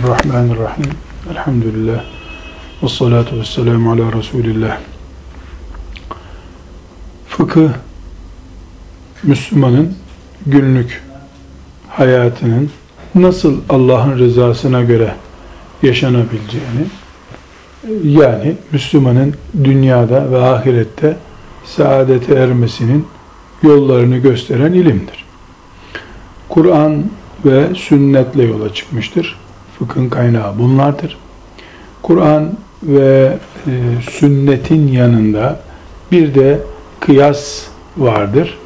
Bismillahirrahmanirrahim. Elhamdülillah. Ve salatu ve selamu ala Resulillah. Fıkıh, Müslümanın günlük hayatının nasıl Allah'ın rızasına göre yaşanabileceğini, yani Müslümanın dünyada ve ahirette saadete ermesinin yollarını gösteren ilimdir. Kur'an ve sünnetle yola çıkmıştır. Fıkhın kaynağı bunlardır. Kur'an ve e, sünnetin yanında bir de kıyas vardır.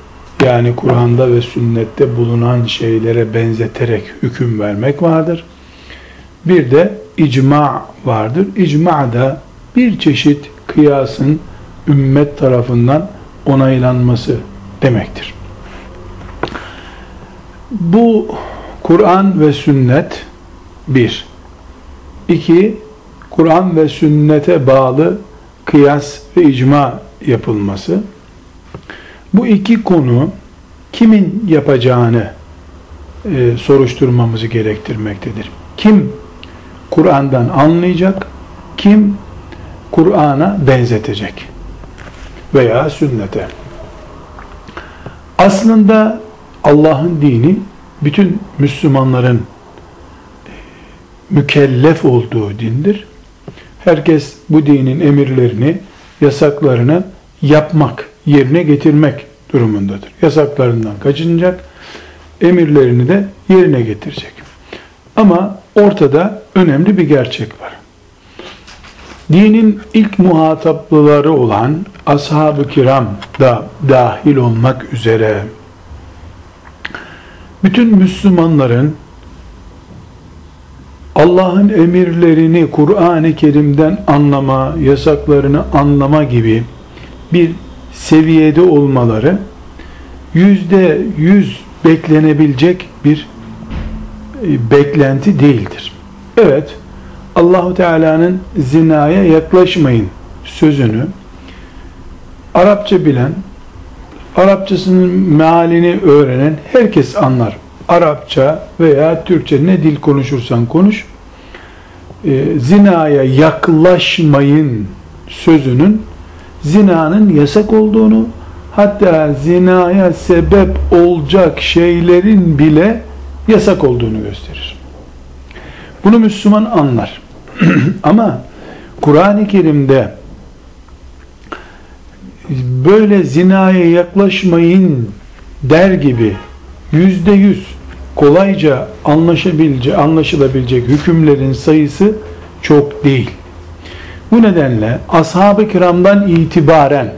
Yani Kur'an'da ve sünnette bulunan şeylere benzeterek hüküm vermek vardır. Bir de icma vardır. İcma da bir çeşit kıyasın ümmet tarafından onaylanması demektir. Bu Kur'an ve sünnet bir. İki, Kur'an ve sünnete bağlı kıyas ve icma yapılması. Bu iki konu kimin yapacağını e, soruşturmamızı gerektirmektedir. Kim Kur'an'dan anlayacak, kim Kur'an'a benzetecek veya sünnete. Aslında Allah'ın dini bütün Müslümanların mükellef olduğu dindir. Herkes bu dinin emirlerini, yasaklarını yapmak, yerine getirmek durumundadır. Yasaklarından kaçınacak, emirlerini de yerine getirecek. Ama ortada önemli bir gerçek var. Dinin ilk muhataplıları olan ashab-ı kiram da dahil olmak üzere bütün Müslümanların Allah'ın emirlerini Kur'an-ı Kerim'den anlama, yasaklarını anlama gibi bir seviyede olmaları yüzde yüz beklenebilecek bir e, beklenti değildir. Evet, Allahu Teala'nın zinaya yaklaşmayın sözünü Arapça bilen, Arapçasının mealini öğrenen herkes anlar. Arapça veya Türkçe ne dil konuşursan konuş, e, zinaya yaklaşmayın sözünün zinanın yasak olduğunu, hatta zinaya sebep olacak şeylerin bile yasak olduğunu gösterir. Bunu Müslüman anlar. Ama Kur'an-ı Kerim'de böyle zinaya yaklaşmayın der gibi yüzde yüz kolayca anlaşabilecek, anlaşılabilecek hükümlerin sayısı çok değil. Bu nedenle ashab-ı kiramdan itibaren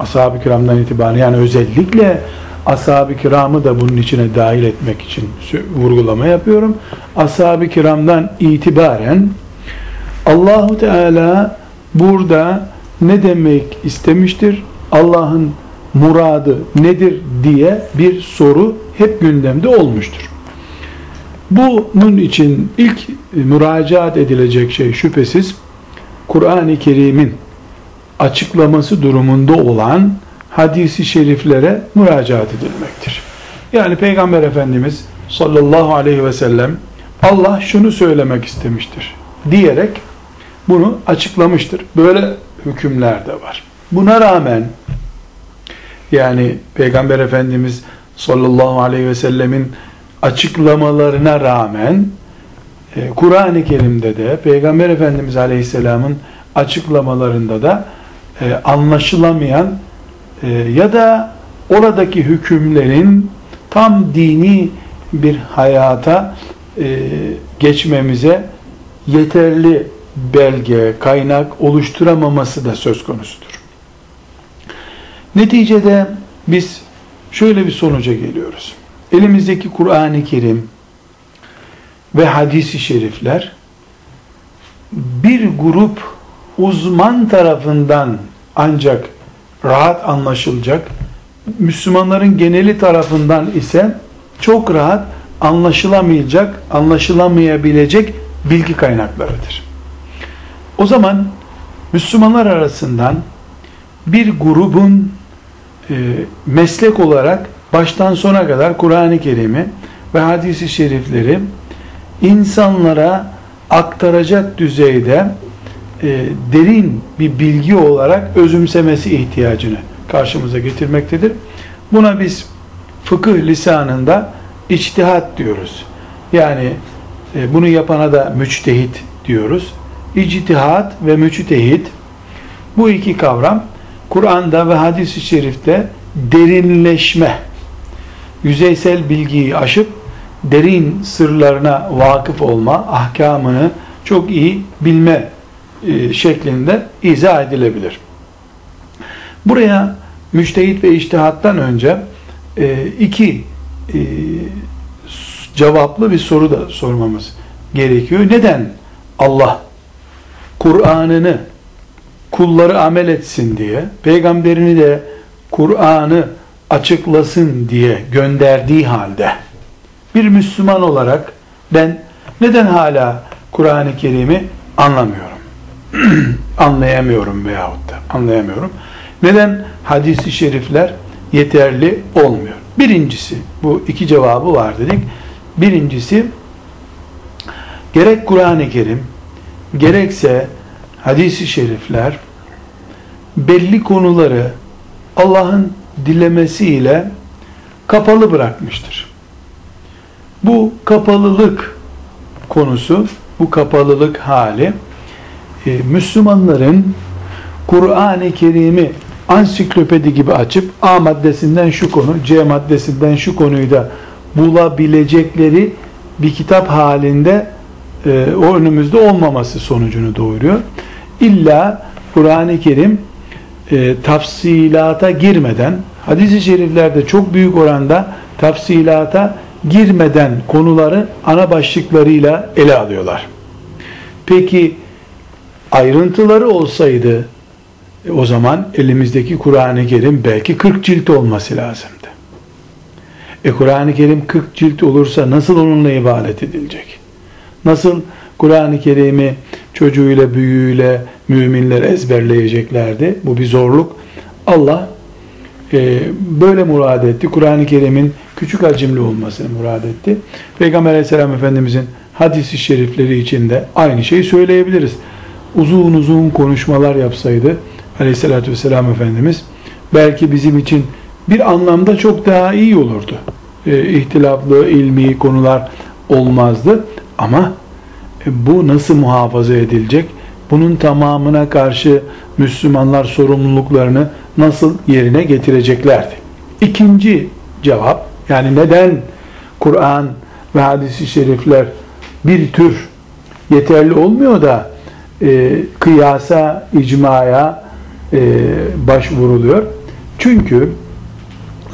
ashab-ı kiramdan itibaren yani özellikle ashab-ı kiramı da bunun içine dahil etmek için vurgulama yapıyorum. Ashab-ı kiramdan itibaren Allahu Teala burada ne demek istemiştir? Allah'ın muradı nedir diye bir soru hep gündemde olmuştur. Bunun için ilk müracaat edilecek şey şüphesiz Kur'an-ı Kerim'in açıklaması durumunda olan hadisi şeriflere müracaat edilmektir. Yani Peygamber Efendimiz sallallahu aleyhi ve sellem Allah şunu söylemek istemiştir diyerek bunu açıklamıştır. Böyle hükümler de var. Buna rağmen yani Peygamber Efendimiz sallallahu aleyhi ve sellemin açıklamalarına rağmen e, Kur'an-ı Kerim'de de Peygamber Efendimiz aleyhisselamın açıklamalarında da e, anlaşılamayan e, ya da oradaki hükümlerin tam dini bir hayata geçmemize yeterli belge, kaynak oluşturamaması da söz konusudur. Neticede biz şöyle bir sonuca geliyoruz. Elimizdeki Kur'an-ı Kerim ve hadisi şerifler bir grup uzman tarafından ancak rahat anlaşılacak, Müslümanların geneli tarafından ise çok rahat anlaşılamayacak, anlaşılamayabilecek bilgi kaynaklarıdır. O zaman Müslümanlar arasından bir grubun e, meslek olarak baştan sona kadar Kur'an-ı Kerim'i ve hadisi şerifleri insanlara aktaracak düzeyde e, derin bir bilgi olarak özümsemesi ihtiyacını karşımıza getirmektedir. Buna biz fıkıh lisanında içtihat diyoruz. Yani e, bunu yapana da müçtehit diyoruz. İctihat ve müçtehit bu iki kavram Kur'an'da ve hadis-i şerifte derinleşme, yüzeysel bilgiyi aşıp derin sırlarına vakıf olma, ahkamını çok iyi bilme e, şeklinde izah edilebilir. Buraya müştehit ve iştihattan önce e, iki e, cevaplı bir soru da sormamız gerekiyor. Neden Allah Kur'an'ını kulları amel etsin diye, peygamberini de Kur'an'ı açıklasın diye gönderdiği halde bir Müslüman olarak ben neden hala Kur'an-ı Kerim'i anlamıyorum? Anlayamıyorum veyahut da anlayamıyorum. Neden hadisi şerifler yeterli olmuyor? Birincisi, bu iki cevabı var dedik. Birincisi, gerek Kur'an-ı Kerim, gerekse hadisi şerifler, belli konuları Allah'ın dilemesiyle kapalı bırakmıştır. Bu kapalılık konusu, bu kapalılık hali, e, Müslümanların Kur'an-ı Kerim'i ansiklopedi gibi açıp A maddesinden şu konu, C maddesinden şu konuyu da bulabilecekleri bir kitap halinde e, o önümüzde olmaması sonucunu doğuruyor. İlla Kur'an-ı Kerim e, tafsilata girmeden, hadis-i şeriflerde çok büyük oranda tafsilata girmeden konuları ana başlıklarıyla ele alıyorlar. Peki ayrıntıları olsaydı e, o zaman elimizdeki Kur'an-ı Kerim belki 40 cilt olması lazımdı. E Kur'an-ı Kerim 40 cilt olursa nasıl onunla ibadet edilecek? Nasıl Kur'an-ı Kerim'i çocuğuyla, büyüğüyle müminler ezberleyeceklerdi? Bu bir zorluk. Allah e, böyle murad etti. Kur'an-ı Kerim'in küçük hacimli olmasını murad etti. Peygamber aleyhisselam efendimizin hadisi şerifleri içinde aynı şeyi söyleyebiliriz. Uzun uzun konuşmalar yapsaydı aleyhissalatü vesselam Efendimiz belki bizim için bir anlamda çok daha iyi olurdu. E, ihtilaflı ilmi konular olmazdı. Ama bu nasıl muhafaza edilecek? Bunun tamamına karşı Müslümanlar sorumluluklarını nasıl yerine getireceklerdi? İkinci cevap, yani neden Kur'an ve hadisi şerifler bir tür yeterli olmuyor da e, kıyasa, icmaya e, başvuruluyor? Çünkü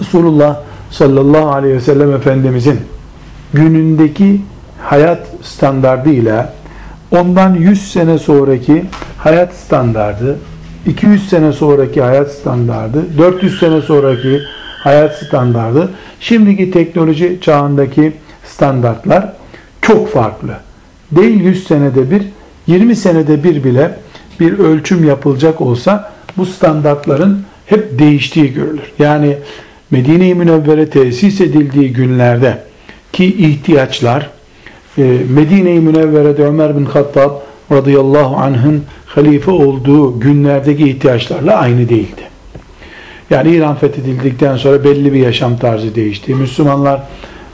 Resulullah sallallahu aleyhi ve sellem Efendimizin günündeki hayat standardıyla ondan 100 sene sonraki hayat standardı, 200 sene sonraki hayat standardı, 400 sene sonraki hayat standardı, şimdiki teknoloji çağındaki standartlar çok farklı. Değil 100 senede bir, 20 senede bir bile bir ölçüm yapılacak olsa bu standartların hep değiştiği görülür. Yani Medine-i Münevvere tesis edildiği günlerde ki ihtiyaçlar Medine-i Münevvere'de Ömer bin Hattab radıyallahu anh'ın halife olduğu günlerdeki ihtiyaçlarla aynı değildi. Yani İran fethedildikten sonra belli bir yaşam tarzı değişti. Müslümanlar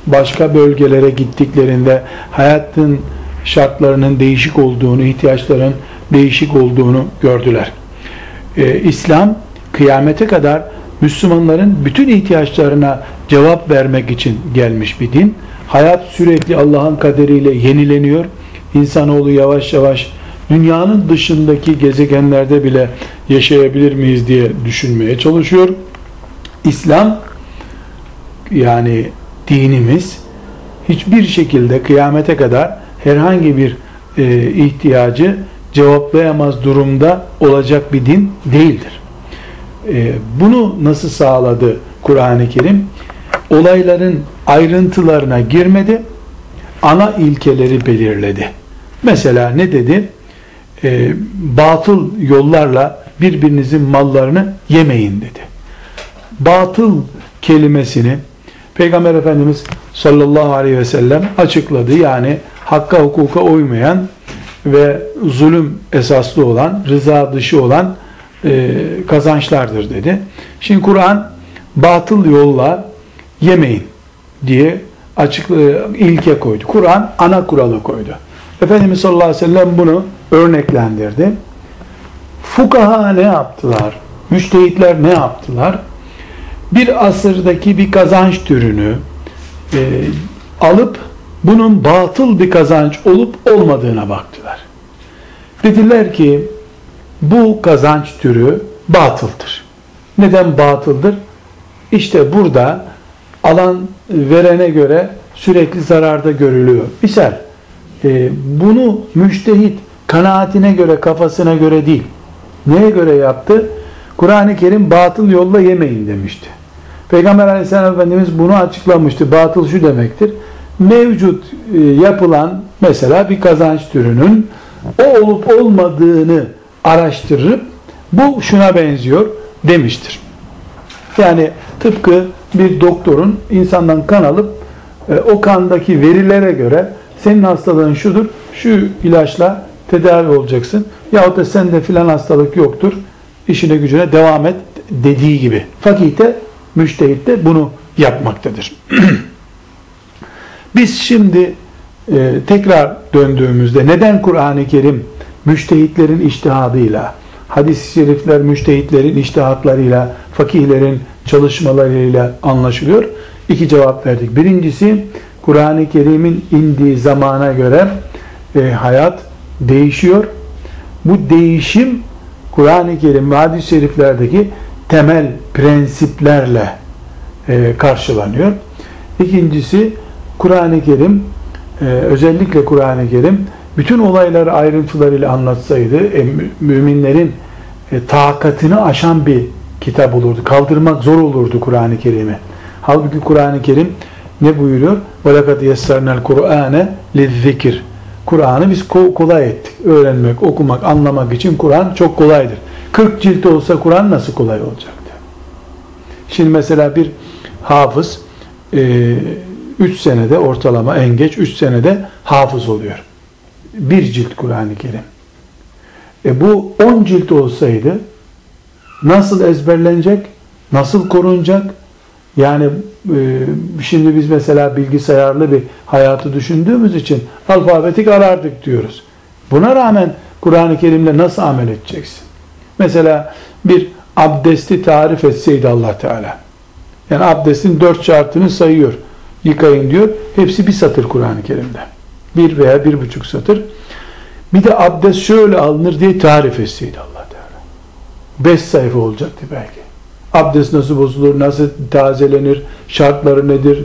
başka bölgelere gittiklerinde hayatın şartlarının değişik olduğunu, ihtiyaçların değişik olduğunu gördüler. Ee, İslam kıyamete kadar Müslümanların bütün ihtiyaçlarına cevap vermek için gelmiş bir din. Hayat sürekli Allah'ın kaderiyle yenileniyor. İnsanoğlu yavaş yavaş dünyanın dışındaki gezegenlerde bile yaşayabilir miyiz diye düşünmeye çalışıyor. İslam yani dinimiz hiçbir şekilde kıyamete kadar herhangi bir e, ihtiyacı cevaplayamaz durumda olacak bir din değildir. E, bunu nasıl sağladı Kur'an-ı Kerim? Olayların ayrıntılarına girmedi, ana ilkeleri belirledi. Mesela ne dedi? E, batıl yollarla birbirinizin mallarını yemeyin dedi. Batıl kelimesini Peygamber Efendimiz sallallahu aleyhi ve sellem açıkladı. Yani hakka hukuka uymayan ve zulüm esaslı olan, rıza dışı olan e, kazançlardır dedi. Şimdi Kur'an batıl yolla yemeyin diye açık ilke koydu. Kur'an ana kuralı koydu. Efendimiz sallallahu aleyhi ve sellem bunu örneklendirdi. Fukaha ne yaptılar? Müştehitler ne yaptılar? Bir asırdaki bir kazanç türünü e, alıp bunun batıl bir kazanç olup olmadığına baktılar. Dediler ki bu kazanç türü batıldır. Neden batıldır? İşte burada alan verene göre sürekli zararda görülüyor. Misal e, bunu müştehit kanaatine göre kafasına göre değil. Neye göre yaptı? Kur'an-ı Kerim batıl yolla yemeyin demişti. Peygamber aleyhisselam efendimiz bunu açıklamıştı. Batıl şu demektir. Mevcut e, yapılan mesela bir kazanç türünün o olup olmadığını araştırıp bu şuna benziyor demiştir. Yani tıpkı bir doktorun insandan kan alıp e, o kandaki verilere göre senin hastalığın şudur, şu ilaçla tedavi olacaksın. Yahut da sende filan hastalık yoktur, işine gücüne devam et dediği gibi. Fakihte, müştehit bunu yapmaktadır. Biz şimdi e, tekrar döndüğümüzde neden Kur'an-ı Kerim müştehitlerin iştihadıyla, hadis-i şerifler müştehitlerin iştihatlarıyla, fakihlerin çalışmalarıyla anlaşılıyor? İki cevap verdik. Birincisi Kur'an-ı Kerim'in indiği zamana göre e, hayat değişiyor. Bu değişim Kur'an-ı Kerim ve hadis-i şeriflerdeki temel prensiplerle e, karşılanıyor. İkincisi Kur'an-ı Kerim e, özellikle Kur'an-ı Kerim bütün olayları ayrıntılarıyla anlatsaydı e, müminlerin e, takatını aşan bir kitap olurdu. Kaldırmak zor olurdu Kur'an-ı Kerim'i. Halbuki Kur'an-ı Kerim ne buyuruyor? وَلَقَدْ يَسَّرْنَا الْقُرْآنَ لِلذِّكِرِ Kur'an'ı biz kolay ettik. Öğrenmek, okumak, anlamak için Kur'an çok kolaydır. 40 cilt olsa Kur'an nasıl kolay olacaktı? Şimdi mesela bir hafız 3 e, senede ortalama en geç 3 senede hafız oluyor. Bir cilt Kur'an-ı Kerim. E bu 10 cilt olsaydı nasıl ezberlenecek? Nasıl korunacak? Yani e, şimdi biz mesela bilgisayarlı bir hayatı düşündüğümüz için alfabetik arardık diyoruz. Buna rağmen Kur'an-ı Kerim'le nasıl amel edeceksin? Mesela bir abdesti tarif etseydi allah Teala. Yani abdestin dört şartını sayıyor. Yıkayın diyor. Hepsi bir satır Kur'an-ı Kerim'de. Bir veya bir buçuk satır. Bir de abdest şöyle alınır diye tarif etseydi allah Teala. Beş sayfa olacaktı belki. Abdest nasıl bozulur, nasıl tazelenir, şartları nedir,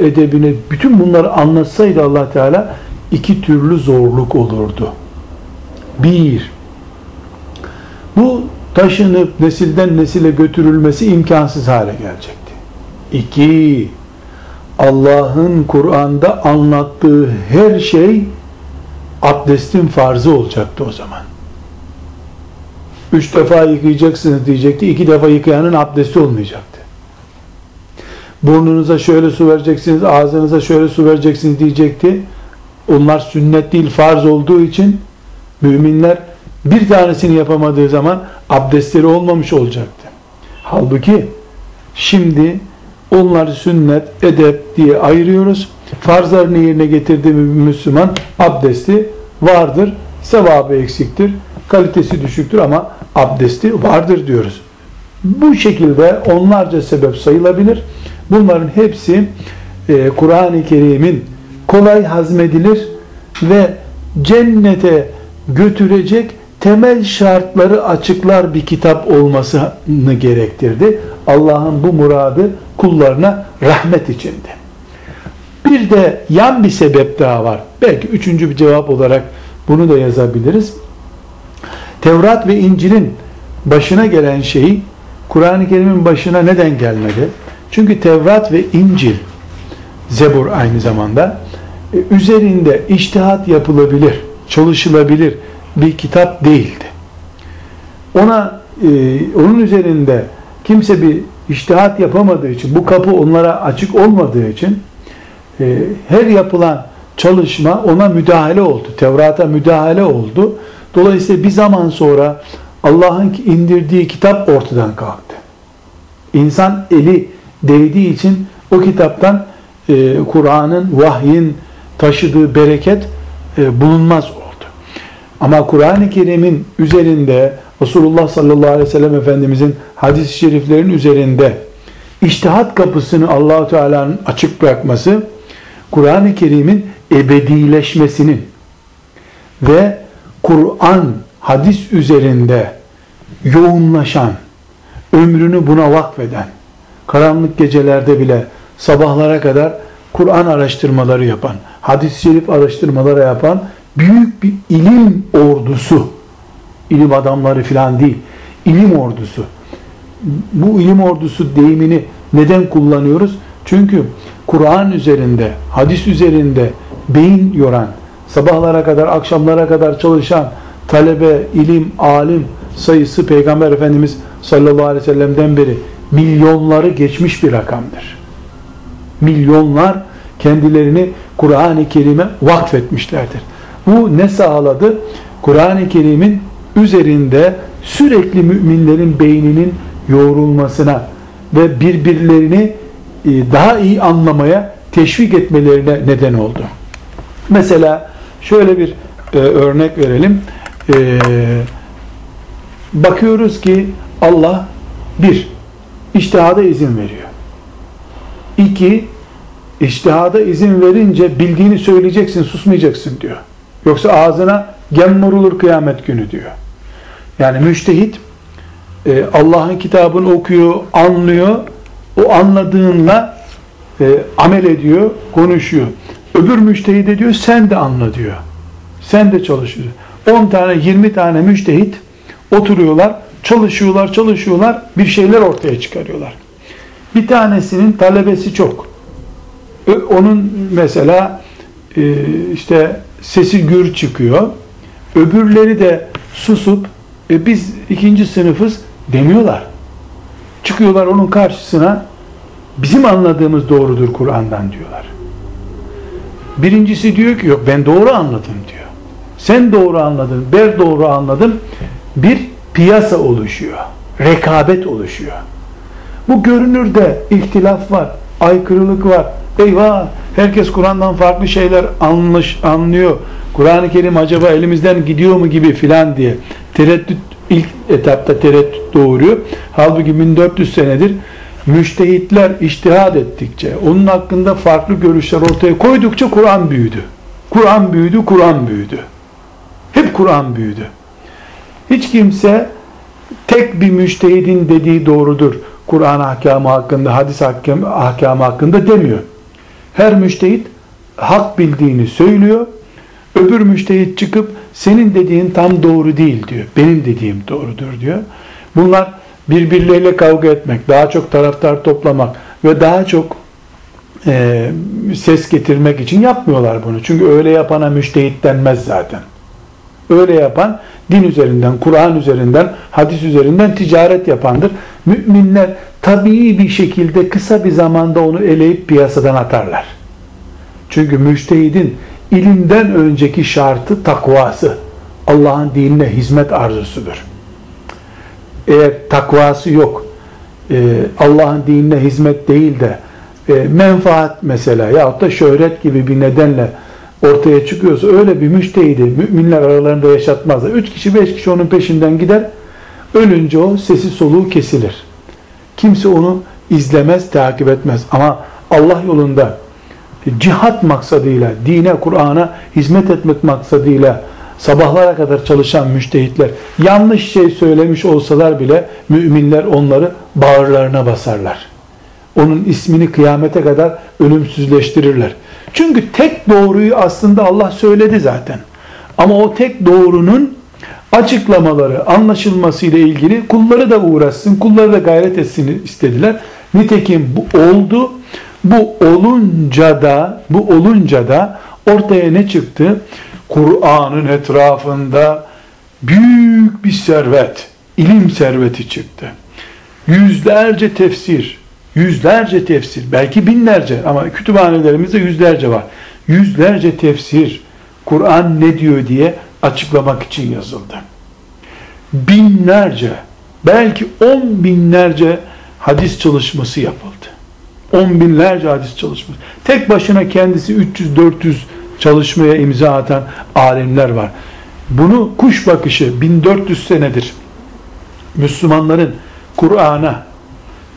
edebini, bütün bunları anlatsaydı allah Teala iki türlü zorluk olurdu. Bir, bu taşınıp nesilden nesile götürülmesi imkansız hale gelecekti. İki, Allah'ın Kur'an'da anlattığı her şey abdestin farzı olacaktı o zaman. Üç defa yıkayacaksınız diyecekti. iki defa yıkayanın abdesti olmayacaktı. Burnunuza şöyle su vereceksiniz, ağzınıza şöyle su vereceksiniz diyecekti. Onlar sünnet değil farz olduğu için müminler bir tanesini yapamadığı zaman abdestleri olmamış olacaktı. Halbuki şimdi onları sünnet, edep diye ayırıyoruz. Farzlarını yerine getirdiği Müslüman abdesti vardır, sevabı eksiktir, kalitesi düşüktür ama abdesti vardır diyoruz. Bu şekilde onlarca sebep sayılabilir. Bunların hepsi e, Kur'an-ı Kerim'in kolay hazmedilir ve cennete götürecek temel şartları açıklar bir kitap olmasını gerektirdi. Allah'ın bu muradı kullarına rahmet içindi. Bir de yan bir sebep daha var. Belki üçüncü bir cevap olarak bunu da yazabiliriz. Tevrat ve İncil'in başına gelen şey Kur'an-ı Kerim'in başına neden gelmedi? Çünkü Tevrat ve İncil Zebur aynı zamanda e, üzerinde iştihat yapılabilir, çalışılabilir bir kitap değildi. Ona e, onun üzerinde kimse bir iştihat yapamadığı için, bu kapı onlara açık olmadığı için e, her yapılan çalışma ona müdahale oldu. Tevrat'a müdahale oldu. Dolayısıyla bir zaman sonra Allah'ın indirdiği kitap ortadan kalktı. İnsan eli değdiği için o kitaptan e, Kur'an'ın, vahyin taşıdığı bereket e, bulunmaz oldu. Ama Kur'an-ı Kerim'in üzerinde Resulullah sallallahu aleyhi ve sellem Efendimizin hadis-i şeriflerin üzerinde iştihat kapısını Allahu Teala'nın açık bırakması Kur'an-ı Kerim'in ebedileşmesinin ve Kur'an hadis üzerinde yoğunlaşan, ömrünü buna vakfeden, karanlık gecelerde bile sabahlara kadar Kur'an araştırmaları yapan, hadis-i şerif araştırmaları yapan büyük bir ilim ordusu, ilim adamları filan değil, ilim ordusu. Bu ilim ordusu deyimini neden kullanıyoruz? Çünkü Kur'an üzerinde, hadis üzerinde beyin yoran, sabahlara kadar, akşamlara kadar çalışan talebe, ilim, alim sayısı Peygamber Efendimiz sallallahu aleyhi ve sellem'den beri milyonları geçmiş bir rakamdır. Milyonlar kendilerini Kur'an-ı Kerim'e vakfetmişlerdir. Bu ne sağladı? Kur'an-ı Kerim'in üzerinde sürekli müminlerin beyninin yoğrulmasına ve birbirlerini e, daha iyi anlamaya teşvik etmelerine neden oldu. Mesela şöyle bir e, örnek verelim. E, bakıyoruz ki Allah bir, iştihada izin veriyor. İki, iştihada izin verince bildiğini söyleyeceksin, susmayacaksın diyor. Yoksa ağzına gem vurulur kıyamet günü diyor. Yani müştehit e, Allah'ın kitabını okuyor, anlıyor. O anladığınla e, amel ediyor, konuşuyor. Öbür müştehit diyor sen de anla diyor. Sen de çalışıyorsun. 10 tane 20 tane müştehit oturuyorlar, çalışıyorlar, çalışıyorlar, bir şeyler ortaya çıkarıyorlar. Bir tanesinin talebesi çok. Onun mesela e, işte sesi gür çıkıyor. Öbürleri de susup e, biz ikinci sınıfız demiyorlar. Çıkıyorlar onun karşısına bizim anladığımız doğrudur Kur'an'dan diyorlar. Birincisi diyor ki yok ben doğru anladım diyor. Sen doğru anladın, ben doğru anladım. Bir piyasa oluşuyor. Rekabet oluşuyor. Bu görünürde ihtilaf var, aykırılık var. Eyvah herkes Kur'an'dan farklı şeyler anlaş, anlıyor. Kur'an-ı Kerim acaba elimizden gidiyor mu gibi filan diye tereddüt ilk etapta tereddüt doğuruyor. Halbuki 1400 senedir müştehitler iştihad ettikçe, onun hakkında farklı görüşler ortaya koydukça Kur'an büyüdü. Kur'an büyüdü, Kur'an büyüdü. Hep Kur'an büyüdü. Hiç kimse tek bir müştehidin dediği doğrudur. Kur'an ahkamı hakkında, hadis ahkamı, ahkamı hakkında demiyor. Her müştehit hak bildiğini söylüyor. Öbür müştehit çıkıp senin dediğin tam doğru değil diyor. Benim dediğim doğrudur diyor. Bunlar birbirleriyle kavga etmek, daha çok taraftar toplamak ve daha çok e, ses getirmek için yapmıyorlar bunu. Çünkü öyle yapana müştehit denmez zaten. Öyle yapan din üzerinden, Kur'an üzerinden, hadis üzerinden ticaret yapandır. Müminler tabii bir şekilde kısa bir zamanda onu eleyip piyasadan atarlar. Çünkü müştehidin ilimden önceki şartı takvası. Allah'ın dinine hizmet arzusudur. Eğer takvası yok, e, Allah'ın dinine hizmet değil de e, menfaat mesela yahut da şöhret gibi bir nedenle ortaya çıkıyorsa öyle bir müştehidi müminler aralarında yaşatmazlar. Üç kişi beş kişi onun peşinden gider. Ölünce o sesi soluğu kesilir. Kimse onu izlemez, takip etmez. Ama Allah yolunda cihat maksadıyla, dine, Kur'an'a hizmet etmek maksadıyla sabahlara kadar çalışan müştehitler yanlış şey söylemiş olsalar bile müminler onları bağırlarına basarlar. Onun ismini kıyamete kadar ölümsüzleştirirler. Çünkü tek doğruyu aslında Allah söyledi zaten. Ama o tek doğrunun açıklamaları, anlaşılması ile ilgili kulları da uğraşsın, kulları da gayret etsin istediler. Nitekim bu oldu. Bu olunca da, bu olunca da ortaya ne çıktı? Kur'an'ın etrafında büyük bir servet, ilim serveti çıktı. Yüzlerce tefsir, yüzlerce tefsir, belki binlerce ama kütüphanelerimizde yüzlerce var. yüzlerce tefsir, Kur'an ne diyor diye açıklamak için yazıldı. Binlerce, belki on binlerce hadis çalışması yapıldı. On binlerce hadis çalışması. Tek başına kendisi 300-400 çalışmaya imza atan alimler var. Bunu kuş bakışı 1400 senedir Müslümanların Kur'an'a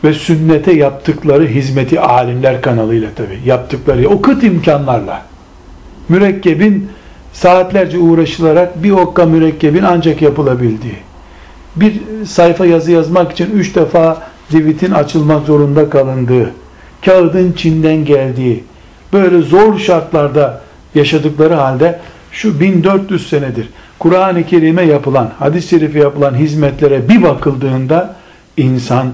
ve sünnete yaptıkları hizmeti alimler kanalıyla tabi yaptıkları o kıt imkanlarla mürekkebin saatlerce uğraşılarak bir okka mürekkebin ancak yapılabildiği bir sayfa yazı yazmak için üç defa zivitin açılmak zorunda kalındığı kağıdın Çin'den geldiği böyle zor şartlarda yaşadıkları halde şu 1400 senedir Kur'an-ı Kerim'e yapılan, hadis-i şerife yapılan hizmetlere bir bakıldığında insan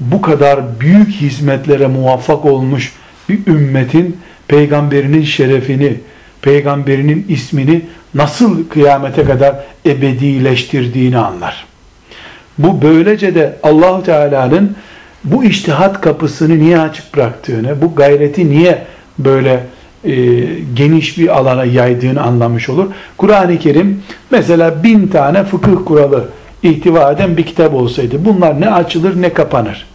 bu kadar büyük hizmetlere muvaffak olmuş bir ümmetin peygamberinin şerefini, peygamberinin ismini nasıl kıyamete kadar ebedileştirdiğini anlar. Bu böylece de allah Teala'nın bu iştihat kapısını niye açık bıraktığını, bu gayreti niye böyle e, geniş bir alana yaydığını anlamış olur. Kur'an-ı Kerim mesela bin tane fıkıh kuralı ihtiva eden bir kitap olsaydı bunlar ne açılır ne kapanır.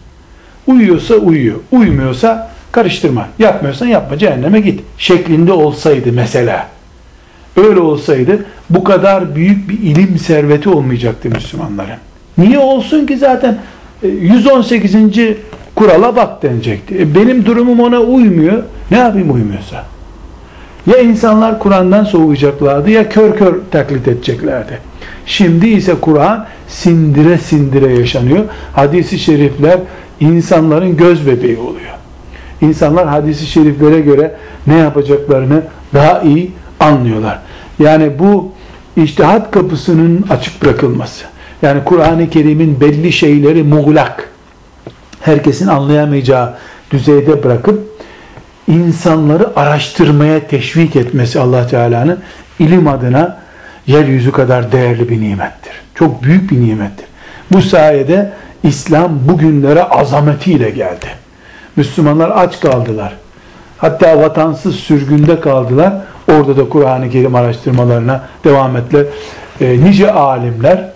Uyuyorsa uyuyor, uymuyorsa karıştırma, yapmıyorsan yapma, cehenneme git şeklinde olsaydı mesela. Öyle olsaydı bu kadar büyük bir ilim serveti olmayacaktı Müslümanların. Niye olsun ki zaten 118. E, kurala bak denecekti. E benim durumum ona uymuyor. Ne yapayım uymuyorsa? Ya insanlar Kur'an'dan soğuyacaklardı ya kör kör taklit edeceklerdi. Şimdi ise Kur'an sindire sindire yaşanıyor. Hadisi şerifler insanların göz bebeği oluyor. İnsanlar hadisi şeriflere göre ne yapacaklarını daha iyi anlıyorlar. Yani bu iştihat kapısının açık bırakılması. Yani Kur'an-ı Kerim'in belli şeyleri muğlak. Herkesin anlayamayacağı düzeyde bırakıp insanları araştırmaya teşvik etmesi Allah Teala'nın ilim adına yeryüzü kadar değerli bir nimettir. Çok büyük bir nimettir. Bu sayede İslam bugünlere azametiyle geldi. Müslümanlar aç kaldılar. Hatta vatansız sürgünde kaldılar. Orada da Kur'an-ı Kerim araştırmalarına devam ettiler. E, nice alimler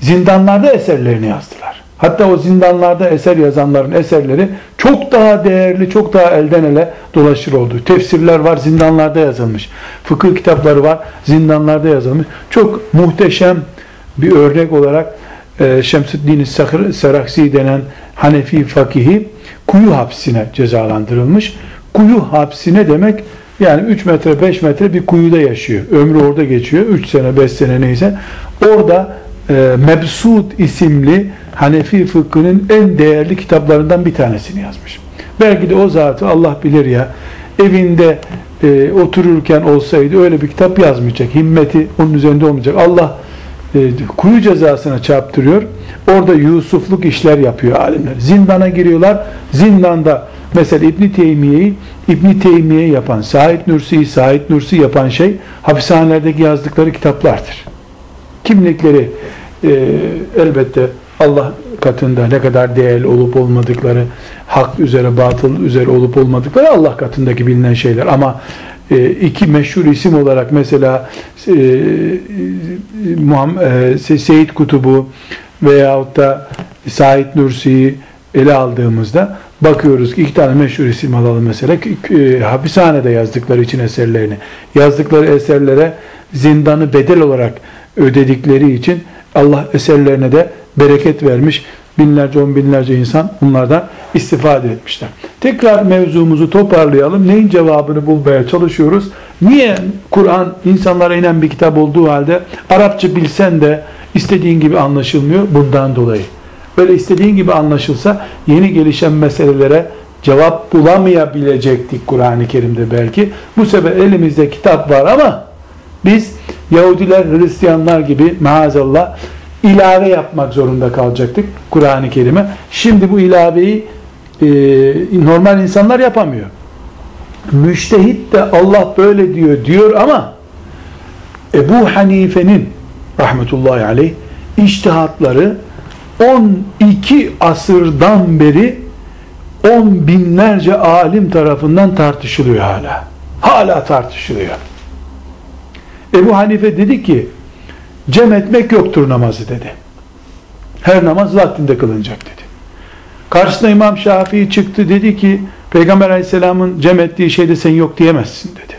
zindanlarda eserlerini yazdılar. Hatta o zindanlarda eser yazanların eserleri çok daha değerli, çok daha elden ele dolaşır oldu. Tefsirler var, zindanlarda yazılmış. Fıkıh kitapları var, zindanlarda yazılmış. Çok muhteşem bir örnek olarak e, Şemsüddin Seraksi denen Hanefi fakihi kuyu hapsine cezalandırılmış. Kuyu hapsine demek yani 3 metre 5 metre bir kuyuda yaşıyor. Ömrü orada geçiyor. 3 sene 5 sene neyse. Orada e, isimli Hanefi fıkhının en değerli kitaplarından bir tanesini yazmış. Belki de o zatı Allah bilir ya evinde e, otururken olsaydı öyle bir kitap yazmayacak. Himmeti onun üzerinde olmayacak. Allah e, kuyu cezasına çarptırıyor. Orada Yusufluk işler yapıyor alimler. Zindana giriyorlar. Zindanda mesela İbn Teymiye'yi İbn Teymiye yapan, Said Nursi'yi Said Nursi yapan şey hapishanelerdeki yazdıkları kitaplardır. Kimlikleri e, elbette Allah katında ne kadar değerli olup olmadıkları, hak üzere, batıl üzere olup olmadıkları Allah katındaki bilinen şeyler. Ama e, iki meşhur isim olarak mesela e, Muhammed, e, Seyit Kutubu veyahut da Said Nursi'yi ele aldığımızda bakıyoruz ki iki tane meşhur isim alalım mesela e, hapishanede yazdıkları için eserlerini yazdıkları eserlere zindanı bedel olarak ödedikleri için Allah eserlerine de bereket vermiş. Binlerce, on binlerce insan bunlardan istifade etmişler. Tekrar mevzumuzu toparlayalım. Neyin cevabını bulmaya çalışıyoruz? Niye Kur'an insanlara inen bir kitap olduğu halde Arapça bilsen de istediğin gibi anlaşılmıyor? Bundan dolayı. Böyle istediğin gibi anlaşılsa yeni gelişen meselelere cevap bulamayabilecektik Kur'an-ı Kerim'de belki. Bu sefer elimizde kitap var ama biz Yahudiler, Hristiyanlar gibi maazallah ilave yapmak zorunda kalacaktık Kur'an-ı Kerim'e. Şimdi bu ilaveyi e, normal insanlar yapamıyor. Müştehit de Allah böyle diyor diyor ama Ebu Hanife'nin rahmetullahi aleyh iştihatları 12 asırdan beri on binlerce alim tarafından tartışılıyor hala. Hala tartışılıyor. Ebu Hanife dedi ki cem etmek yoktur namazı dedi. Her namaz vaktinde kılınacak dedi. Karşısına İmam Şafii çıktı dedi ki Peygamber Aleyhisselam'ın cem ettiği şeyde sen yok diyemezsin dedi.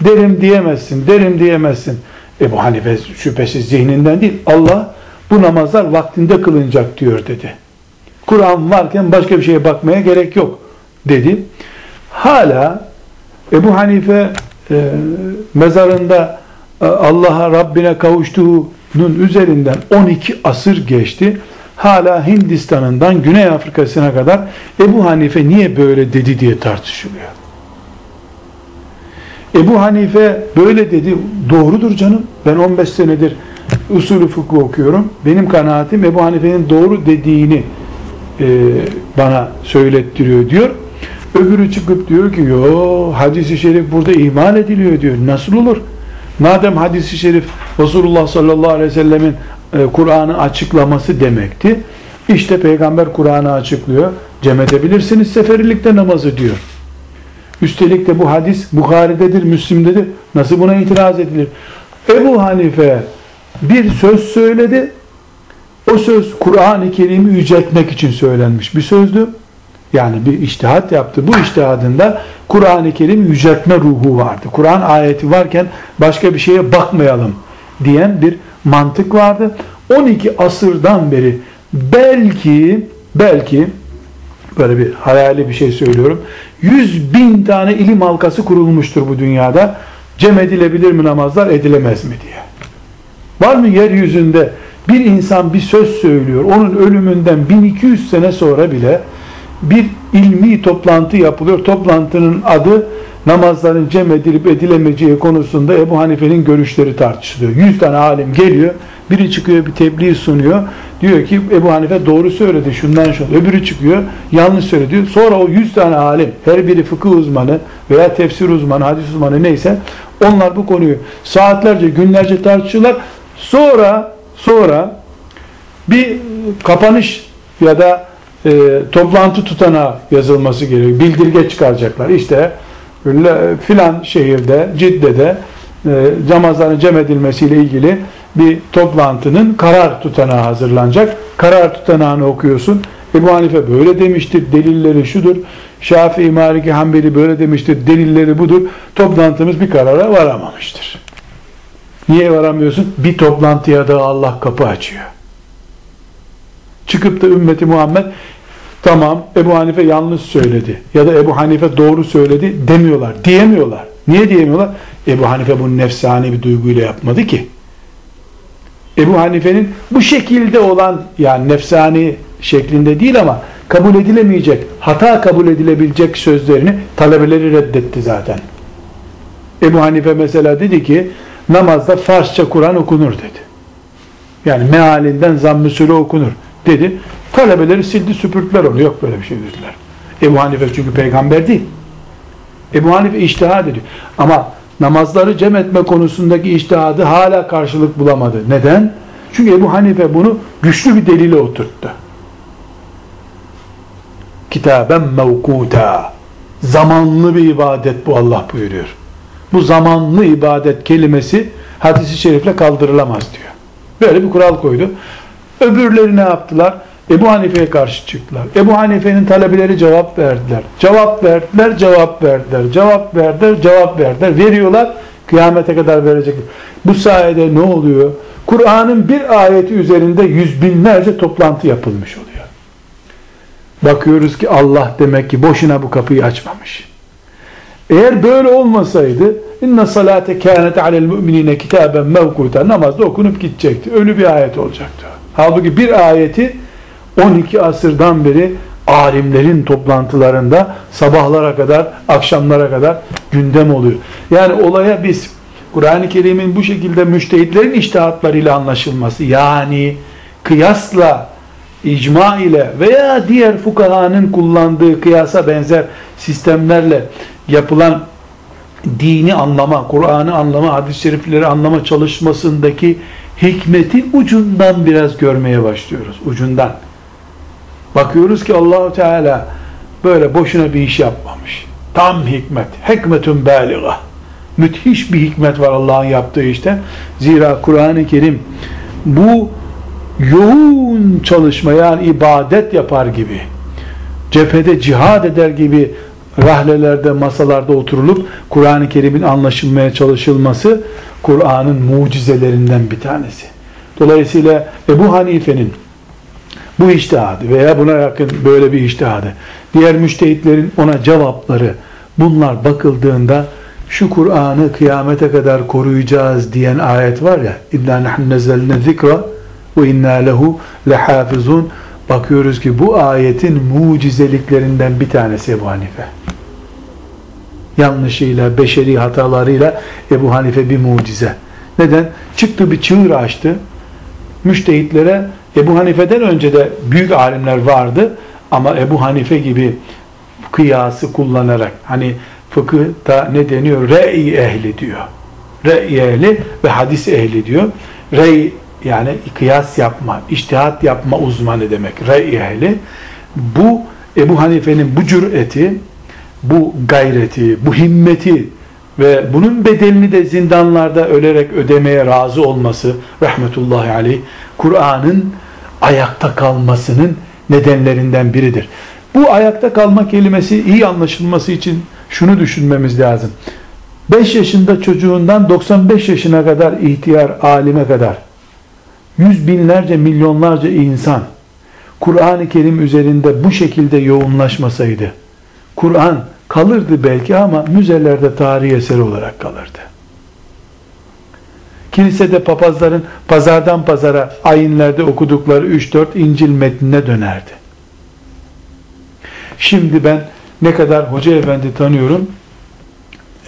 Derim diyemezsin, derim diyemezsin. Ebu Hanife şüphesiz zihninden değil. Allah bu namazlar vaktinde kılınacak diyor dedi. Kur'an varken başka bir şeye bakmaya gerek yok dedi. Hala Ebu Hanife e, mezarında Allah'a Rabbine kavuştuğunun üzerinden 12 asır geçti. Hala Hindistan'ından Güney Afrika'sına kadar Ebu Hanife niye böyle dedi diye tartışılıyor. Ebu Hanife böyle dedi. Doğrudur canım. Ben 15 senedir usulü fıkıh okuyorum. Benim kanaatim Ebu Hanife'nin doğru dediğini e, bana söylettiriyor diyor. Öbürü çıkıp diyor ki yo hadisi şerif burada ihmal ediliyor diyor. Nasıl olur? Madem hadisi şerif Resulullah sallallahu aleyhi ve sellemin e, Kur'an'ı açıklaması demekti. İşte peygamber Kur'an'ı açıklıyor. Cem edebilirsiniz seferilikte namazı diyor. Üstelik de bu hadis Bukhari'dedir, Müslim'dedir. Nasıl buna itiraz edilir? Ebu Hanife bir söz söyledi. O söz Kur'an-ı Kerim'i yüceltmek için söylenmiş bir sözdü. Yani bir iştihat yaptı. Bu iştihadında Kur'an-ı Kerim yüceltme ruhu vardı. Kur'an ayeti varken başka bir şeye bakmayalım diyen bir mantık vardı. 12 asırdan beri belki belki böyle bir hayali bir şey söylüyorum. 100 bin tane ilim halkası kurulmuştur bu dünyada. Cem edilebilir mi namazlar edilemez mi diye. Var mı yeryüzünde bir insan bir söz söylüyor. Onun ölümünden 1200 sene sonra bile bir ilmi toplantı yapılıyor. Toplantının adı namazların cem edilip edilemeyeceği konusunda Ebu Hanife'nin görüşleri tartışılıyor. 100 tane alim geliyor. Biri çıkıyor bir tebliğ sunuyor. Diyor ki Ebu Hanife doğru söyledi şundan şunu. Öbürü çıkıyor yanlış söyledi. Sonra o 100 tane alim her biri fıkıh uzmanı veya tefsir uzmanı, hadis uzmanı neyse onlar bu konuyu saatlerce günlerce tartışıyorlar. Sonra sonra bir kapanış ya da e, toplantı tutana yazılması gerekiyor. Bildirge çıkaracaklar. İşte filan şehirde, Cidde'de e, namazların cem edilmesiyle ilgili bir toplantının karar tutanağı hazırlanacak. Karar tutanağını okuyorsun. Ebu Hanife böyle demiştir, delilleri şudur. Şafii, Maliki, Hanbeli böyle demiştir, delilleri budur. Toplantımız bir karara varamamıştır. Niye varamıyorsun? Bir toplantıya da Allah kapı açıyor. Çıkıp da ümmeti Muhammed tamam Ebu Hanife yanlış söyledi ya da Ebu Hanife doğru söyledi demiyorlar. Diyemiyorlar. Niye diyemiyorlar? Ebu Hanife bunu nefsani bir duyguyla yapmadı ki. Ebu Hanife'nin bu şekilde olan yani nefsani şeklinde değil ama kabul edilemeyecek, hata kabul edilebilecek sözlerini talebeleri reddetti zaten. Ebu Hanife mesela dedi ki namazda Farsça Kur'an okunur dedi. Yani mealinden zamm-ı okunur dedi. Talebeleri sildi süpürtler onu. Yok böyle bir şey dediler. Ebu Hanife çünkü peygamber değil. Ebu Hanife iştihad ediyor. Ama namazları cem etme konusundaki iştihadı hala karşılık bulamadı. Neden? Çünkü Ebu Hanife bunu güçlü bir delile oturttu. Kitaben mevkuta. Zamanlı bir ibadet bu Allah buyuruyor. Bu zamanlı ibadet kelimesi hadisi şerifle kaldırılamaz diyor. Böyle bir kural koydu. Öbürleri ne yaptılar? Ebu Hanife'ye karşı çıktılar. Ebu Hanife'nin talebeleri cevap verdiler. Cevap verdiler, cevap verdiler. Cevap verdiler, cevap verdiler. Veriyorlar, kıyamete kadar verecekler. Bu sayede ne oluyor? Kur'an'ın bir ayeti üzerinde yüz binlerce toplantı yapılmış oluyor. Bakıyoruz ki Allah demek ki boşuna bu kapıyı açmamış. Eğer böyle olmasaydı inna salate kânet alel müminine kitaben mevkuta namazda okunup gidecekti. Ölü bir ayet olacaktı. Halbuki bir ayeti 12 asırdan beri alimlerin toplantılarında sabahlara kadar, akşamlara kadar gündem oluyor. Yani olaya biz Kur'an-ı Kerim'in bu şekilde müştehitlerin iştihatlarıyla anlaşılması yani kıyasla, icma ile veya diğer fukahanın kullandığı kıyasa benzer sistemlerle yapılan dini anlama, Kur'an'ı anlama, hadis-i şerifleri anlama çalışmasındaki hikmetin ucundan biraz görmeye başlıyoruz. Ucundan. Bakıyoruz ki Allahu Teala böyle boşuna bir iş yapmamış. Tam hikmet. Hikmetun bâliga. Müthiş bir hikmet var Allah'ın yaptığı işte. Zira Kur'an-ı Kerim bu yoğun çalışma yani ibadet yapar gibi cephede cihad eder gibi rahlelerde, masalarda oturulup Kur'an-ı Kerim'in anlaşılmaya çalışılması Kur'an'ın mucizelerinden bir tanesi. Dolayısıyla Ebu Hanife'nin bu iştihadı veya buna yakın böyle bir iştihadı, diğer müştehitlerin ona cevapları bunlar bakıldığında şu Kur'an'ı kıyamete kadar koruyacağız diyen ayet var ya İnna nahnu nezzelne zikra ve inna lehu lehafizun bakıyoruz ki bu ayetin mucizeliklerinden bir tanesi Ebu Hanife yanlışıyla, beşeri hatalarıyla Ebu Hanife bir mucize. Neden? Çıktı bir çığır açtı. Müştehitlere Ebu Hanife'den önce de büyük alimler vardı ama Ebu Hanife gibi kıyası kullanarak hani fıkıhta ne deniyor? Re'i ehli diyor. Re'i ehli ve hadis ehli diyor. Re'i yani kıyas yapma, iştihat yapma uzmanı demek. Re'i ehli. Bu Ebu Hanife'nin bu cüreti bu gayreti, bu himmeti ve bunun bedelini de zindanlarda ölerek ödemeye razı olması rahmetullahi aleyh Kur'an'ın ayakta kalmasının nedenlerinden biridir. Bu ayakta kalma kelimesi iyi anlaşılması için şunu düşünmemiz lazım. 5 yaşında çocuğundan 95 yaşına kadar ihtiyar alime kadar yüz binlerce milyonlarca insan Kur'an-ı Kerim üzerinde bu şekilde yoğunlaşmasaydı Kur'an kalırdı belki ama müzelerde tarihi eseri olarak kalırdı. Kilisede papazların pazardan pazara ayinlerde okudukları 3-4 İncil metnine dönerdi. Şimdi ben ne kadar hoca efendi tanıyorum,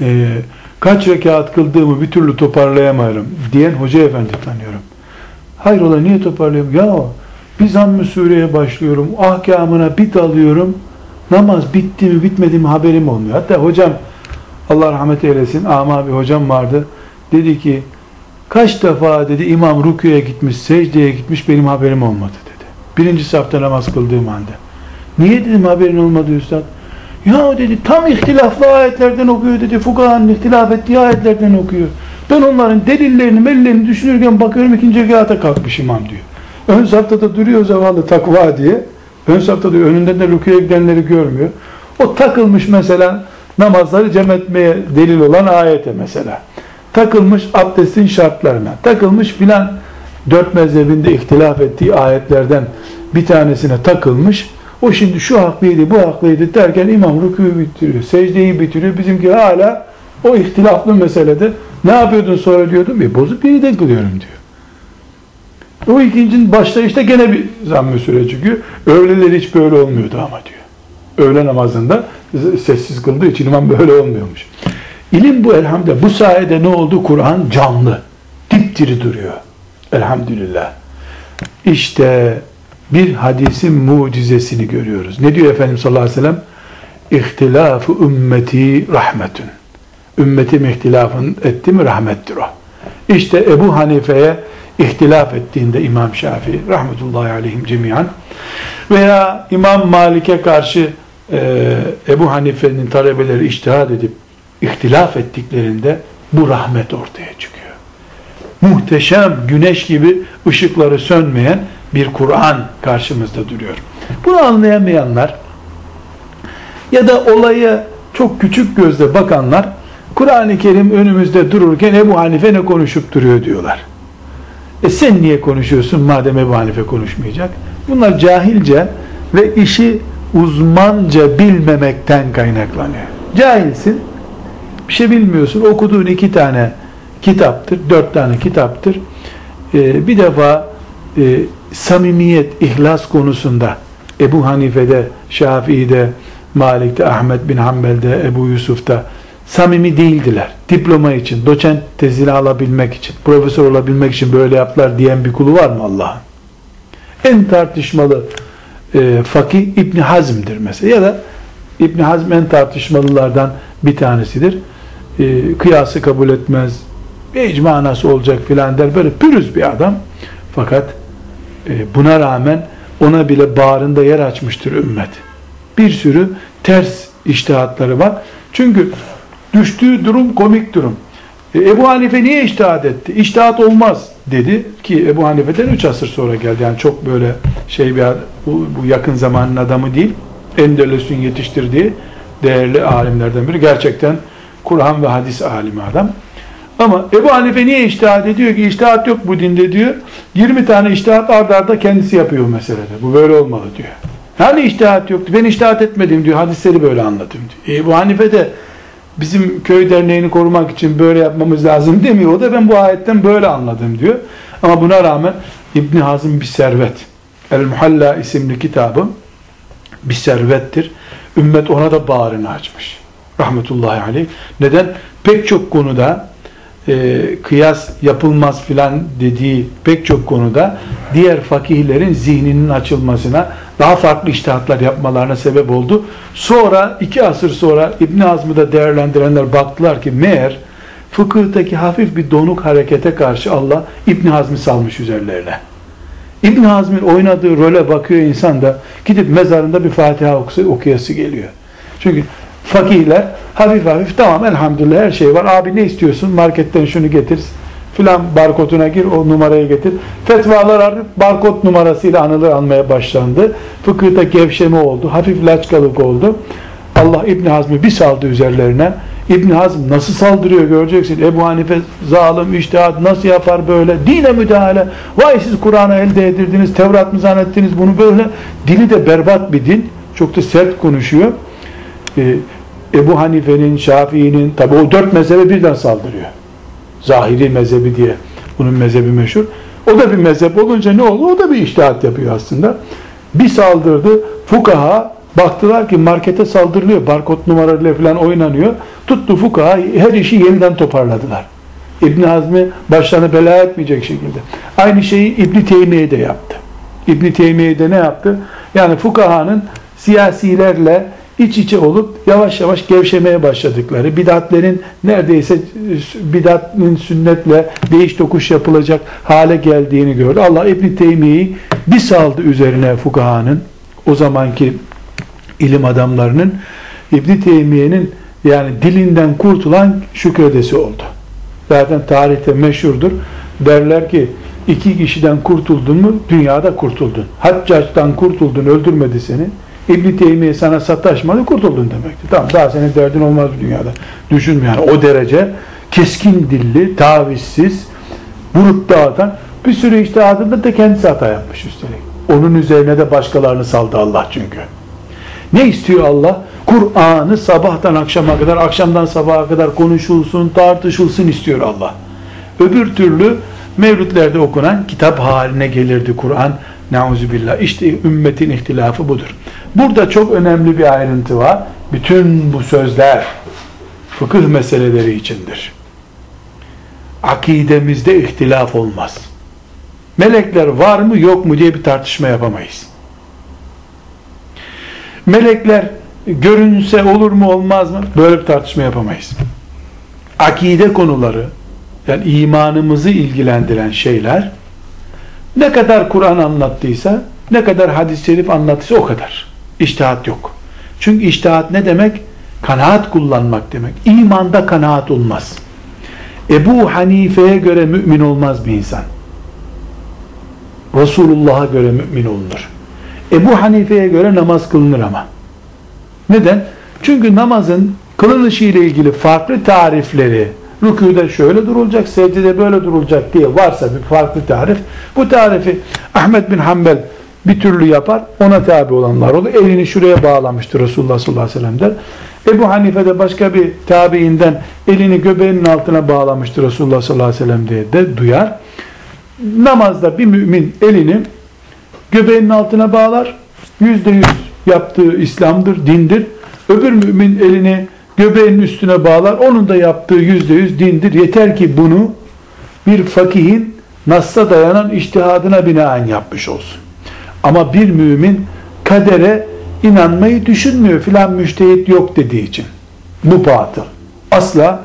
e, kaç rekat kıldığımı bir türlü toparlayamıyorum diyen hoca efendi tanıyorum. Hayrola niye toparlayayım? Ya bir zamm-ı sureye başlıyorum, ahkamına bit alıyorum, namaz bitti mi bitmedi mi haberim olmuyor. Hatta hocam Allah rahmet eylesin ama bir hocam vardı. Dedi ki kaç defa dedi imam rüküye gitmiş, secdeye gitmiş benim haberim olmadı dedi. Birinci safta namaz kıldığım halde. Niye dedim haberin olmadı üstad? Ya dedi tam ihtilaflı ayetlerden okuyor dedi. Fukahanın ihtilaf ettiği ayetlerden okuyor. Ben onların delillerini, mellerini düşünürken bakıyorum ikinci rekata kalkmış imam diyor. Ön safta duruyor zavallı takva diye. Ön safta diyor önünden de rüküye gidenleri görmüyor. O takılmış mesela namazları cem etmeye delil olan ayete mesela. Takılmış abdestin şartlarına. Takılmış filan dört mezhebinde ihtilaf ettiği ayetlerden bir tanesine takılmış. O şimdi şu haklıydı, bu haklıydı derken imam rükûyu bitiriyor, secdeyi bitiriyor. Bizimki hala o ihtilaflı meselede ne yapıyordun sonra diyordum. E bozup yeniden kılıyorum diyor. O ikincinin başlayışta gene bir zamm-ı süre çıkıyor. Öğleleri hiç böyle olmuyordu ama diyor. Öğle namazında sessiz kıldığı için imam böyle olmuyormuş. İlim bu elhamdülillah. Bu sayede ne oldu? Kur'an canlı. Dipdiri duruyor. Elhamdülillah. İşte bir hadisin mucizesini görüyoruz. Ne diyor Efendimiz sallallahu aleyhi ve sellem? İhtilafı ümmeti rahmetün. Ümmetim ihtilafın etti mi rahmettir o. İşte Ebu Hanife'ye ihtilaf ettiğinde İmam Şafii rahmetullahi aleyhim cemiyan veya İmam Malik'e karşı e, Ebu Hanife'nin talebeleri iştihad edip ihtilaf ettiklerinde bu rahmet ortaya çıkıyor. Muhteşem güneş gibi ışıkları sönmeyen bir Kur'an karşımızda duruyor. Bunu anlayamayanlar ya da olaya çok küçük gözle bakanlar Kur'an-ı Kerim önümüzde dururken Ebu Hanife ne konuşup duruyor diyorlar. E sen niye konuşuyorsun madem Ebu Hanife konuşmayacak? Bunlar cahilce ve işi uzmanca bilmemekten kaynaklanıyor. Cahilsin, bir şey bilmiyorsun, okuduğun iki tane kitaptır, dört tane kitaptır. Ee, bir defa e, samimiyet, ihlas konusunda Ebu Hanife'de, Şafii'de, Malik'te, Ahmet bin Hanbel'de, Ebu Yusuf'ta samimi değildiler. Diploma için, doçent tezini alabilmek için, profesör olabilmek için böyle yaptılar diyen bir kulu var mı Allah'ın? En tartışmalı e, fakih İbni Hazm'dir mesela. Ya da İbni Hazm en tartışmalılardan bir tanesidir. E, kıyası kabul etmez, nasıl olacak filan der. Böyle pürüz bir adam. Fakat e, buna rağmen ona bile bağrında yer açmıştır ümmet. Bir sürü ters iştihatları var. Çünkü düştüğü durum komik durum. E, Ebu Hanife niye iştihat etti? İştihat olmaz dedi ki Ebu Hanife'den 3 asır sonra geldi. Yani çok böyle şey bir bu, bu yakın zamanın adamı değil. Endelüs'ün yetiştirdiği değerli alimlerden biri. Gerçekten Kur'an ve hadis alimi adam. Ama Ebu Hanife niye iştihat ediyor ki? İştihat yok bu dinde diyor. 20 tane iştihat ardarda arda kendisi yapıyor meselede. Bu böyle olmalı diyor. Hani iştihat yoktu? Ben iştihat etmedim diyor. Hadisleri böyle anladım diyor. Ebu Hanife de bizim köy derneğini korumak için böyle yapmamız lazım demiyor. O da ben bu ayetten böyle anladım diyor. Ama buna rağmen İbni Hazım bir servet. El-Muhalla isimli kitabı bir servettir. Ümmet ona da bağrını açmış. Rahmetullahi aleyh. Neden? Pek çok konuda e, kıyas yapılmaz filan dediği pek çok konuda diğer fakihlerin zihninin açılmasına daha farklı iştihatlar yapmalarına sebep oldu. Sonra iki asır sonra İbn Azm'ı da değerlendirenler baktılar ki meğer fıkıhtaki hafif bir donuk harekete karşı Allah İbn Hazm'ı salmış üzerlerine. İbn Hazm'ın oynadığı role bakıyor insan da gidip mezarında bir Fatiha okuyası geliyor. Çünkü fakihler hafif hafif tamam elhamdülillah her şey var. Abi ne istiyorsun? Marketten şunu getir. Filan barkoduna gir o numarayı getir. Fetvalar artık barkod numarasıyla anılır almaya başlandı. Fıkıhta gevşeme oldu. Hafif laçkalık oldu. Allah İbn Hazm'ı bir saldı üzerlerine. İbn Hazm nasıl saldırıyor göreceksin. Ebu Hanife zalim, iştihat nasıl yapar böyle? Dine müdahale. Vay siz Kur'an'ı elde edirdiniz, Tevrat mı zannettiniz bunu böyle. Dili de berbat bir dil. Çok da sert konuşuyor. Ee, Ebu Hanife'nin, Şafii'nin, tabi o dört mezhebe birden saldırıyor. Zahiri mezhebi diye. Bunun mezhebi meşhur. O da bir mezhep olunca ne oldu? O da bir iştihat yapıyor aslında. Bir saldırdı. Fukaha baktılar ki markete saldırılıyor. Barkod numaralarıyla falan oynanıyor. Tuttu fukaha her işi yeniden toparladılar. İbn Hazmi başlarına bela etmeyecek şekilde. Aynı şeyi İbn Teymiye de yaptı. İbn Teymiye de ne yaptı? Yani fukahanın siyasilerle iç içe olup yavaş yavaş gevşemeye başladıkları, bidatlerin neredeyse bidatın sünnetle değiş tokuş yapılacak hale geldiğini gördü. Allah İbn Teymiye'yi bir saldı üzerine fukahanın, o zamanki ilim adamlarının İbn Teymiye'nin yani dilinden kurtulan şükredesi oldu. Zaten tarihte meşhurdur. Derler ki iki kişiden kurtuldun mu dünyada kurtuldun. Haccaçtan kurtuldun öldürmedi seni. İbn Teymiye sana sataşmadı kurtuldun demekti. Tamam daha senin derdin olmaz dünyada. Düşünme yani o derece keskin dilli, tavizsiz, vurup dağıtan bir sürü iştihadında da kendisi hata yapmış üstelik. Onun üzerine de başkalarını saldı Allah çünkü. Ne istiyor Allah? Kur'an'ı sabahtan akşama kadar, akşamdan sabaha kadar konuşulsun, tartışılsın istiyor Allah. Öbür türlü mevlütlerde okunan kitap haline gelirdi Kur'an. Nauzubillah. İşte ümmetin ihtilafı budur. Burada çok önemli bir ayrıntı var. Bütün bu sözler fıkıh meseleleri içindir. Akidemizde ihtilaf olmaz. Melekler var mı yok mu diye bir tartışma yapamayız. Melekler görünse olur mu olmaz mı? Böyle bir tartışma yapamayız. Akide konuları yani imanımızı ilgilendiren şeyler ne kadar Kur'an anlattıysa ne kadar hadis-i şerif anlattıysa o kadar. İştihat yok. Çünkü iştihat ne demek? Kanaat kullanmak demek. İmanda kanaat olmaz. Ebu Hanife'ye göre mümin olmaz bir insan. Resulullah'a göre mümin olunur. Ebu Hanife'ye göre namaz kılınır ama. Neden? Çünkü namazın kılınışı ile ilgili farklı tarifleri, rükûde şöyle durulacak, secdede böyle durulacak diye varsa bir farklı tarif, bu tarifi Ahmet bin Hanbel bir türlü yapar, ona tabi olanlar olur. Elini şuraya bağlamıştır Resulullah sallallahu aleyhi ve sellem der. Ebu Hanife de başka bir tabiinden elini göbeğinin altına bağlamıştır Resulullah sallallahu aleyhi ve sellem diye de duyar. Namazda bir mümin elini göbeğinin altına bağlar. Yüzde yüz yaptığı İslam'dır, dindir. Öbür mümin elini göbeğinin üstüne bağlar. Onun da yaptığı yüzde yüz dindir. Yeter ki bunu bir fakihin Nas'a dayanan iştihadına binaen yapmış olsun. Ama bir mümin kadere inanmayı düşünmüyor filan müştehit yok dediği için. Bu batıl. Asla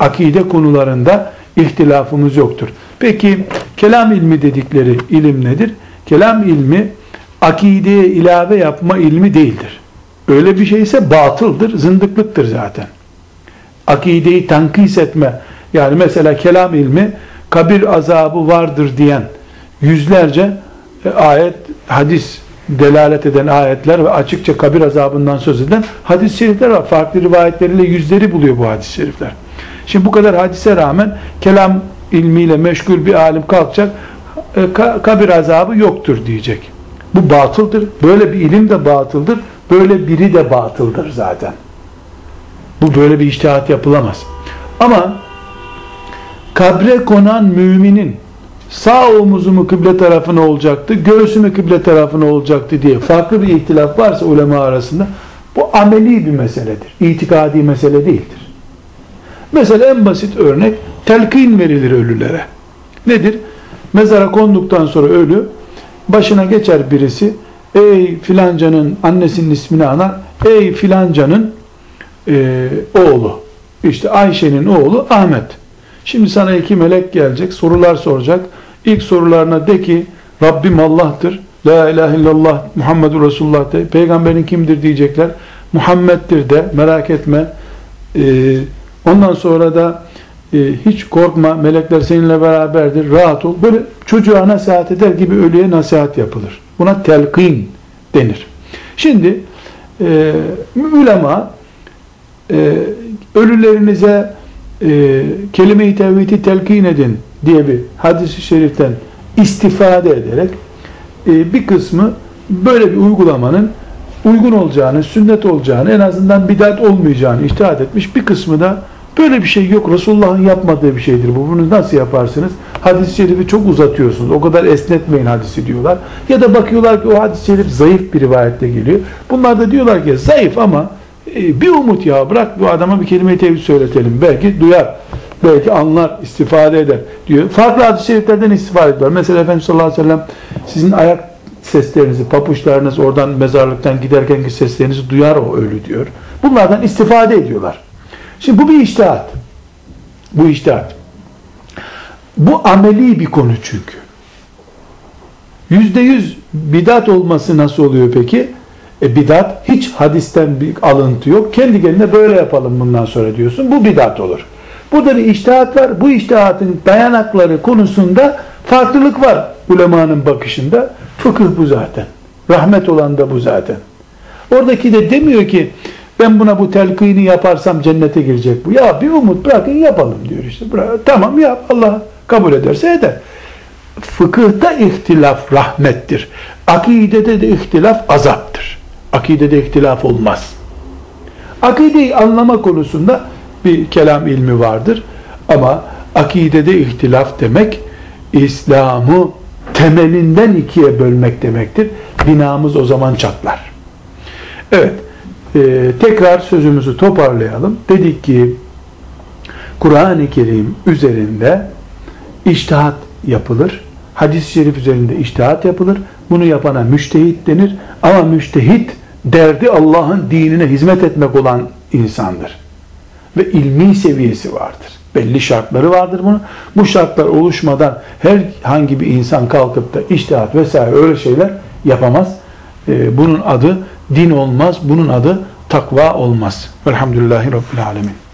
akide konularında ihtilafımız yoktur. Peki kelam ilmi dedikleri ilim nedir? Kelam ilmi akideye ilave yapma ilmi değildir. öyle bir şeyse batıldır, zındıklıktır zaten. Akideyi tankis etme, yani mesela kelam ilmi kabir azabı vardır diyen yüzlerce e, ayet, hadis delalet eden ayetler ve açıkça kabir azabından söz eden hadis-i şerifler var. Farklı rivayetleriyle yüzleri buluyor bu hadis-i şerifler. Şimdi bu kadar hadise rağmen kelam ilmiyle meşgul bir alim kalkacak, e, kabir azabı yoktur diyecek. Bu batıldır. Böyle bir ilim de batıldır. Böyle biri de batıldır zaten. Bu böyle bir iştihat yapılamaz. Ama kabre konan müminin sağ omuzu mu kıble tarafına olacaktı, göğsü mü kıble tarafına olacaktı diye farklı bir ihtilaf varsa ulema arasında bu ameli bir meseledir. İtikadi mesele değildir. Mesela en basit örnek telkin verilir ölülere. Nedir? Mezara konduktan sonra ölü başına geçer birisi ey filancanın annesinin ismini anar ey filancanın e, oğlu işte Ayşe'nin oğlu Ahmet şimdi sana iki melek gelecek sorular soracak. İlk sorularına de ki Rabbim Allah'tır. La ilahe illallah Muhammedur Resulullah de. Peygamberin kimdir diyecekler. Muhammed'dir de merak etme. Ee, ondan sonra da e, hiç korkma melekler seninle beraberdir rahat ol. Böyle çocuğa nasihat eder gibi ölüye nasihat yapılır. Buna telkin denir. Şimdi e, ulema e, ölülerinize e, kelime-i tevhidi telkin edin diye bir hadis-i şeriften istifade ederek e, bir kısmı böyle bir uygulamanın uygun olacağını, sünnet olacağını, en azından bidat olmayacağını iştahat etmiş. Bir kısmı da böyle bir şey yok. Resulullah'ın yapmadığı bir şeydir bu. Bunu nasıl yaparsınız? Hadis-i şerifi çok uzatıyorsunuz. O kadar esnetmeyin hadisi diyorlar. Ya da bakıyorlar ki o hadis-i şerif zayıf bir rivayette geliyor. Bunlar da diyorlar ki zayıf ama e, bir umut ya bırak bu adama bir kelime-i tevhid söyletelim. Belki duyar. Belki anlar, istifade eder diyor. Farklı hadis-i şeriflerden istifade ediyorlar. Mesela Efendimiz sallallahu aleyhi ve sellem sizin ayak seslerinizi, papuçlarınız oradan mezarlıktan giderkenki seslerinizi duyar o ölü diyor. Bunlardan istifade ediyorlar. Şimdi bu bir iştihat. Bu iştihat. Bu ameli bir konu çünkü. Yüzde yüz bidat olması nasıl oluyor peki? E bidat hiç hadisten bir alıntı yok. Kendi kendine böyle yapalım bundan sonra diyorsun. Bu bidat olur. Burada bir iştihat var. Bu iştihatın dayanakları konusunda farklılık var ulemanın bakışında. Fıkıh bu zaten. Rahmet olan da bu zaten. Oradaki de demiyor ki ben buna bu telkini yaparsam cennete girecek bu. Ya bir umut bırakın yapalım diyor işte. Bırak, tamam yap Allah kabul ederse eder. Fıkıhta ihtilaf rahmettir. Akidede de ihtilaf azaptır. Akidede ihtilaf olmaz. Akideyi anlama konusunda bir kelam ilmi vardır. Ama akidede ihtilaf demek İslam'ı temelinden ikiye bölmek demektir. Binamız o zaman çatlar. Evet, e, tekrar sözümüzü toparlayalım. Dedik ki, Kur'an-ı Kerim üzerinde iştihat yapılır. Hadis-i şerif üzerinde iştihat yapılır. Bunu yapana müştehit denir. Ama müştehit derdi Allah'ın dinine hizmet etmek olan insandır. Ve ilmi seviyesi vardır. Belli şartları vardır bunun. Bu şartlar oluşmadan herhangi bir insan kalkıp da iştihat vesaire öyle şeyler yapamaz. Ee, bunun adı din olmaz. Bunun adı takva olmaz. Velhamdülillahi Rabbil Alemin.